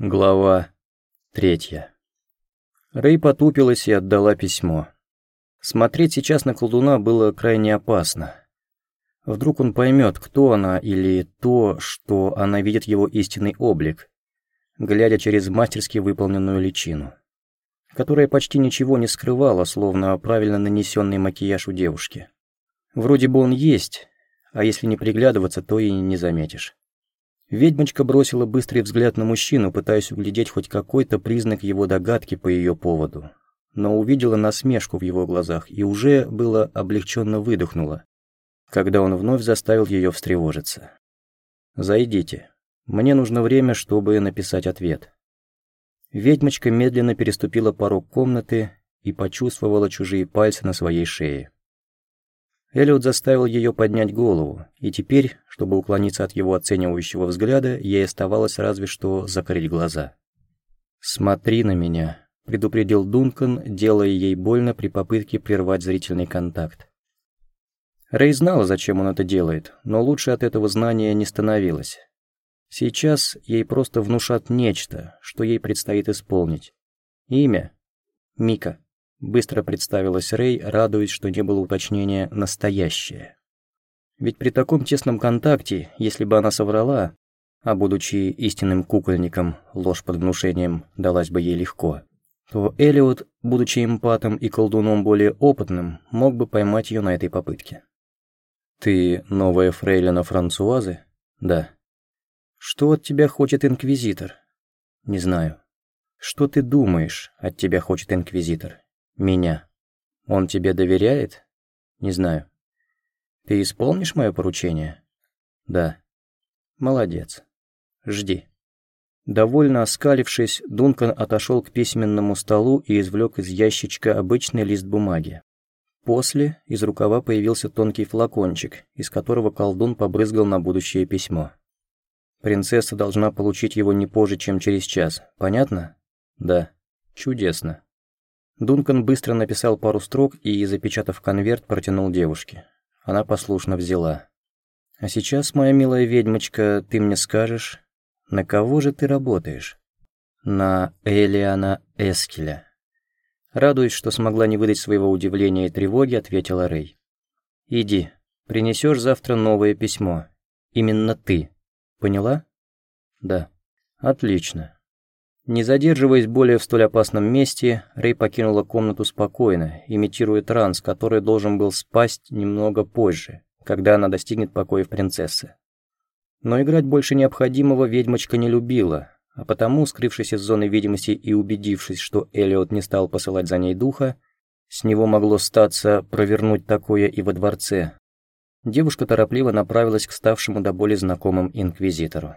Глава третья. Рэй потупилась и отдала письмо. Смотреть сейчас на колдуна было крайне опасно. Вдруг он поймет, кто она или то, что она видит его истинный облик, глядя через мастерски выполненную личину, которая почти ничего не скрывала, словно правильно нанесенный макияж у девушки. Вроде бы он есть, а если не приглядываться, то и не заметишь. Ведьмочка бросила быстрый взгляд на мужчину, пытаясь углядеть хоть какой-то признак его догадки по ее поводу. Но увидела насмешку в его глазах и уже было облегченно выдохнула, когда он вновь заставил ее встревожиться. «Зайдите. Мне нужно время, чтобы написать ответ». Ведьмочка медленно переступила порог комнаты и почувствовала чужие пальцы на своей шее. Эллиот заставил ее поднять голову, и теперь, чтобы уклониться от его оценивающего взгляда, ей оставалось разве что закрыть глаза. «Смотри на меня», — предупредил Дункан, делая ей больно при попытке прервать зрительный контакт. Рэй знала, зачем он это делает, но лучше от этого знания не становилось. Сейчас ей просто внушат нечто, что ей предстоит исполнить. Имя — Мика. Быстро представилась Рэй, радуясь, что не было уточнения «настоящее». Ведь при таком тесном контакте, если бы она соврала, а будучи истинным кукольником, ложь под внушением далась бы ей легко, то Элиот, будучи эмпатом и колдуном более опытным, мог бы поймать ее на этой попытке. «Ты новая фрейлина Франсуазы?» «Да». «Что от тебя хочет Инквизитор?» «Не знаю». «Что ты думаешь, от тебя хочет Инквизитор?» Меня. Он тебе доверяет? Не знаю. Ты исполнишь мое поручение? Да. Молодец. Жди. Довольно оскалившись, Дункан отошел к письменному столу и извлек из ящичка обычный лист бумаги. После из рукава появился тонкий флакончик, из которого колдун побрызгал на будущее письмо. Принцесса должна получить его не позже, чем через час. Понятно? Да. Чудесно. Дункан быстро написал пару строк и, запечатав конверт, протянул девушке. Она послушно взяла. «А сейчас, моя милая ведьмочка, ты мне скажешь, на кого же ты работаешь?» «На Элиана Эскеля». Радуясь, что смогла не выдать своего удивления и тревоги, ответила Рэй. «Иди, принесешь завтра новое письмо. Именно ты. Поняла?» «Да». «Отлично. Не задерживаясь более в столь опасном месте, Рэй покинула комнату спокойно, имитируя транс, который должен был спасть немного позже, когда она достигнет покоев принцессы. Но играть больше необходимого ведьмочка не любила, а потому, скрывшись из зоны видимости и убедившись, что Элиот не стал посылать за ней духа, с него могло статься провернуть такое и во дворце. Девушка торопливо направилась к ставшему до боли знакомым инквизитору.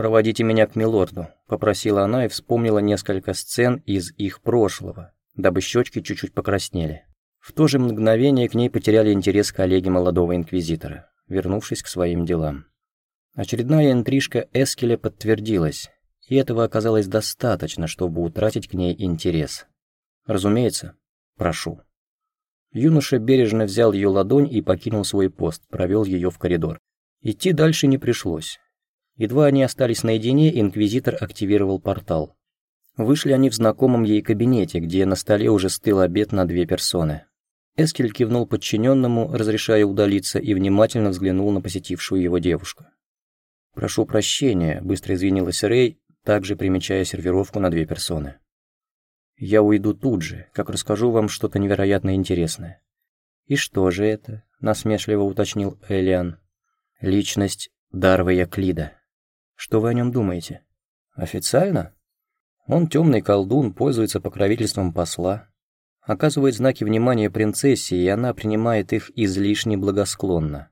«Проводите меня к милорду», — попросила она и вспомнила несколько сцен из их прошлого, дабы щечки чуть-чуть покраснели. В то же мгновение к ней потеряли интерес коллеги молодого инквизитора, вернувшись к своим делам. Очередная интрижка Эскеля подтвердилась, и этого оказалось достаточно, чтобы утратить к ней интерес. Разумеется, прошу. Юноша бережно взял ее ладонь и покинул свой пост, провел ее в коридор. Идти дальше не пришлось. Едва они остались наедине, инквизитор активировал портал. Вышли они в знакомом ей кабинете, где на столе уже стыл обед на две персоны. Эскель кивнул подчиненному, разрешая удалиться, и внимательно взглянул на посетившую его девушку. «Прошу прощения», — быстро извинилась Рэй, также примечая сервировку на две персоны. «Я уйду тут же, как расскажу вам что-то невероятно интересное». «И что же это?» — насмешливо уточнил Элиан. «Личность Дарва Яклида». Что вы о нем думаете? Официально? Он темный колдун, пользуется покровительством посла, оказывает знаки внимания принцессе, и она принимает их излишне благосклонно.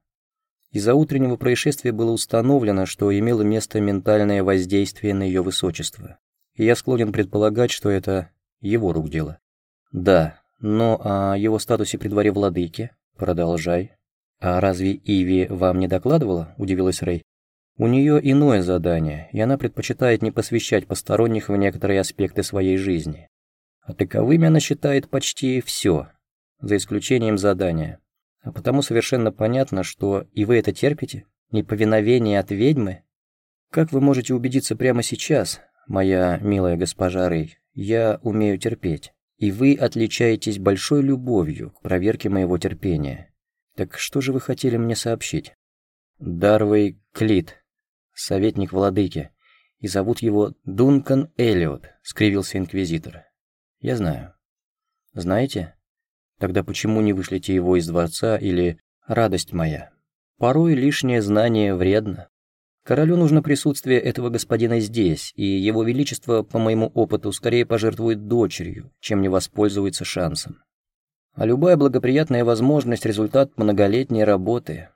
Из-за утреннего происшествия было установлено, что имело место ментальное воздействие на ее высочество. И я склонен предполагать, что это его рук дело. Да, но о его статусе при дворе владыки? Продолжай. А разве Иви вам не докладывала? Удивилась Рэй. У нее иное задание, и она предпочитает не посвящать посторонних в некоторые аспекты своей жизни. А таковыми она считает почти все, за исключением задания. А потому совершенно понятно, что и вы это терпите? Неповиновение от ведьмы? Как вы можете убедиться прямо сейчас? моя милая госпожа Рэй, я умею терпеть, и вы отличаетесь большой любовью к проверке моего терпения. Так что же вы хотели мне сообщить? Дарвей Клит, советник владыки, и зовут его Дункан Эллиот», — скривился инквизитор. «Я знаю». «Знаете? Тогда почему не вышлите его из дворца или «радость моя»? Порой лишнее знание вредно. Королю нужно присутствие этого господина здесь, и его величество, по моему опыту, скорее пожертвует дочерью, чем не воспользуется шансом. А любая благоприятная возможность – результат многолетней работы.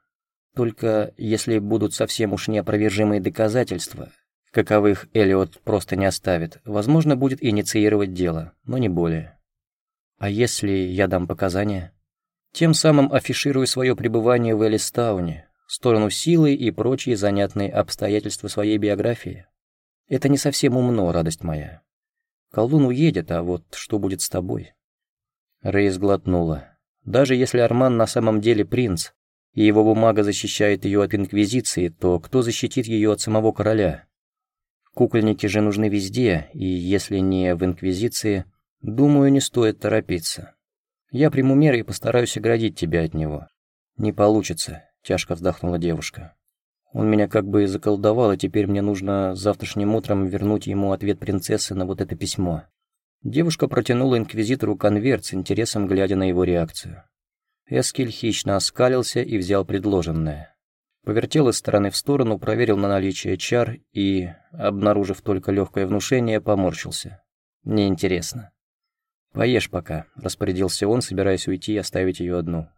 Только если будут совсем уж неопровержимые доказательства, каковых Элиот просто не оставит, возможно, будет инициировать дело, но не более. А если я дам показания? Тем самым афиширую свое пребывание в Элистауне, сторону силы и прочие занятные обстоятельства своей биографии. Это не совсем умно, радость моя. Колдун уедет, а вот что будет с тобой? Рэй сглотнула. Даже если Арман на самом деле принц, и его бумага защищает ее от Инквизиции, то кто защитит ее от самого короля? Кукольники же нужны везде, и если не в Инквизиции, думаю, не стоит торопиться. Я приму меры и постараюсь оградить тебя от него. Не получится, тяжко вздохнула девушка. Он меня как бы заколдовал, и теперь мне нужно завтрашним утром вернуть ему ответ принцессы на вот это письмо. Девушка протянула инквизитору конверт с интересом, глядя на его реакцию. Эскель хищно оскалился и взял предложенное. Повертел из стороны в сторону, проверил на наличие чар и, обнаружив только легкое внушение, поморщился. Неинтересно. «Поешь пока», — распорядился он, собираясь уйти и оставить ее одну.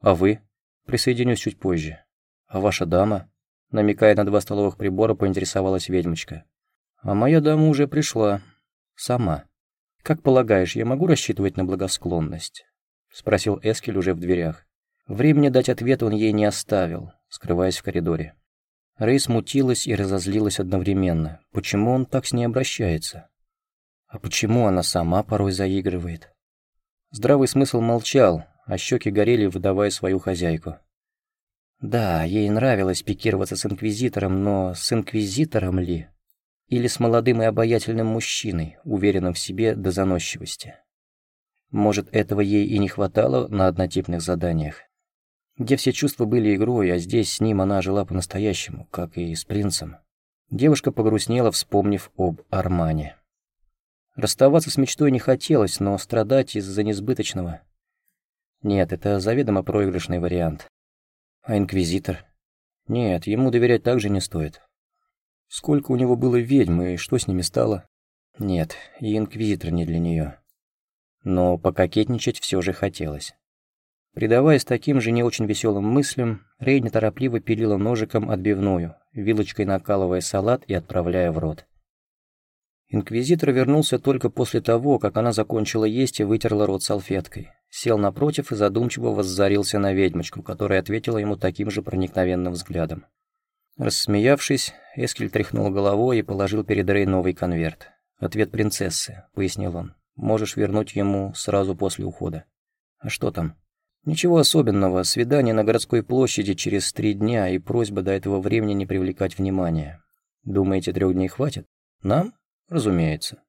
«А вы?» «Присоединюсь чуть позже». «А ваша дама?» Намекая на два столовых прибора, поинтересовалась ведьмочка. «А моя дама уже пришла. Сама. Как полагаешь, я могу рассчитывать на благосклонность?» Спросил Эскель уже в дверях. Времени дать ответ он ей не оставил, скрываясь в коридоре. Рэй смутилась и разозлилась одновременно. Почему он так с ней обращается? А почему она сама порой заигрывает? Здравый смысл молчал, а щеки горели, выдавая свою хозяйку. Да, ей нравилось пикироваться с Инквизитором, но с Инквизитором ли? Или с молодым и обаятельным мужчиной, уверенным в себе до заносчивости? Может, этого ей и не хватало на однотипных заданиях? где все чувства были игрой, а здесь с ним она жила по-настоящему, как и с принцем. Девушка погрустнела, вспомнив об Армане. Расставаться с мечтой не хотелось, но страдать из-за несбыточного... Нет, это заведомо проигрышный вариант. А инквизитор? Нет, ему доверять также не стоит. Сколько у него было ведьм, и что с ними стало? Нет, и инквизитор не для нее. Но пококетничать все же хотелось. Предаваясь таким же не очень веселым мыслям, Рей неторопливо пилила ножиком отбивную, вилочкой накалывая салат и отправляя в рот. Инквизитор вернулся только после того, как она закончила есть и вытерла рот салфеткой. Сел напротив и задумчиво воззарился на ведьмочку, которая ответила ему таким же проникновенным взглядом. Рассмеявшись, Эскель тряхнул головой и положил перед Рей новый конверт. «Ответ принцессы», — пояснил он. «Можешь вернуть ему сразу после ухода». «А что там?» Ничего особенного, свидание на городской площади через три дня и просьба до этого времени не привлекать внимания. Думаете, трех дней хватит? Нам? Разумеется.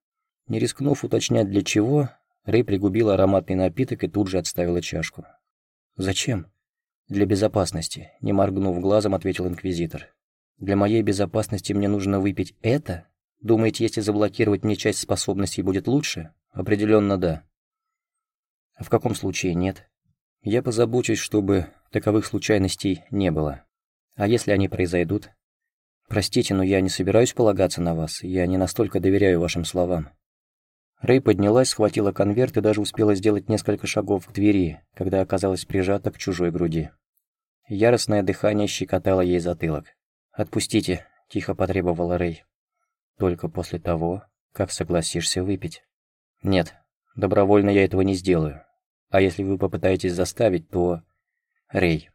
Не рискнув уточнять для чего, Рэй пригубила ароматный напиток и тут же отставила чашку. «Зачем?» «Для безопасности», — не моргнув глазом, ответил Инквизитор. «Для моей безопасности мне нужно выпить это? Думаете, если заблокировать мне часть способностей будет лучше? Определенно да». «А в каком случае нет?» Я позабочусь, чтобы таковых случайностей не было. А если они произойдут? Простите, но я не собираюсь полагаться на вас, я не настолько доверяю вашим словам. Рэй поднялась, схватила конверт и даже успела сделать несколько шагов к двери, когда оказалась прижата к чужой груди. Яростное дыхание щекотало ей затылок. «Отпустите», — тихо потребовала Рэй. «Только после того, как согласишься выпить». «Нет, добровольно я этого не сделаю. А если вы попытаетесь заставить, то... Рэй,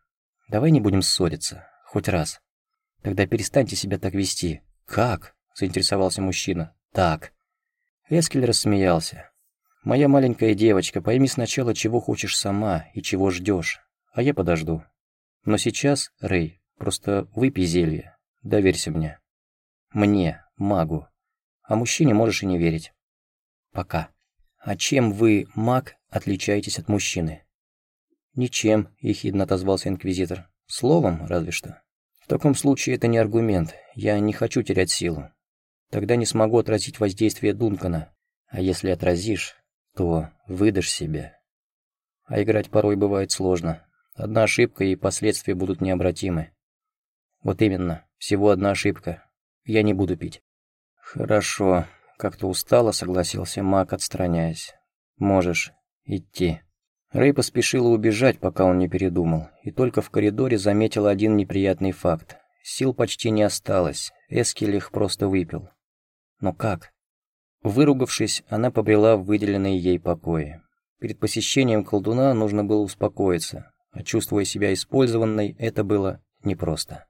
давай не будем ссориться. Хоть раз. Тогда перестаньте себя так вести. Как? Заинтересовался мужчина. Так. Эскель рассмеялся. «Моя маленькая девочка, пойми сначала, чего хочешь сама и чего ждешь, а я подожду. Но сейчас, Рэй, просто выпей зелье, доверься мне. Мне, магу. а мужчине можешь и не верить. Пока. А чем вы, маг, отличаетесь от мужчины? Ничем, ехидно отозвался инквизитор. Словом, разве что. В таком случае это не аргумент. Я не хочу терять силу. Тогда не смогу отразить воздействие Дункана. А если отразишь, то выдашь себя. А играть порой бывает сложно. Одна ошибка и последствия будут необратимы. Вот именно, всего одна ошибка. Я не буду пить. Хорошо, как-то устало согласился Мак, отстраняясь. Можешь идти. Рэй поспешила убежать, пока он не передумал, и только в коридоре заметил один неприятный факт. Сил почти не осталось, Эскель их просто выпил. Но как? Выругавшись, она побрела в выделенные ей покои. Перед посещением колдуна нужно было успокоиться, а чувствуя себя использованной, это было непросто.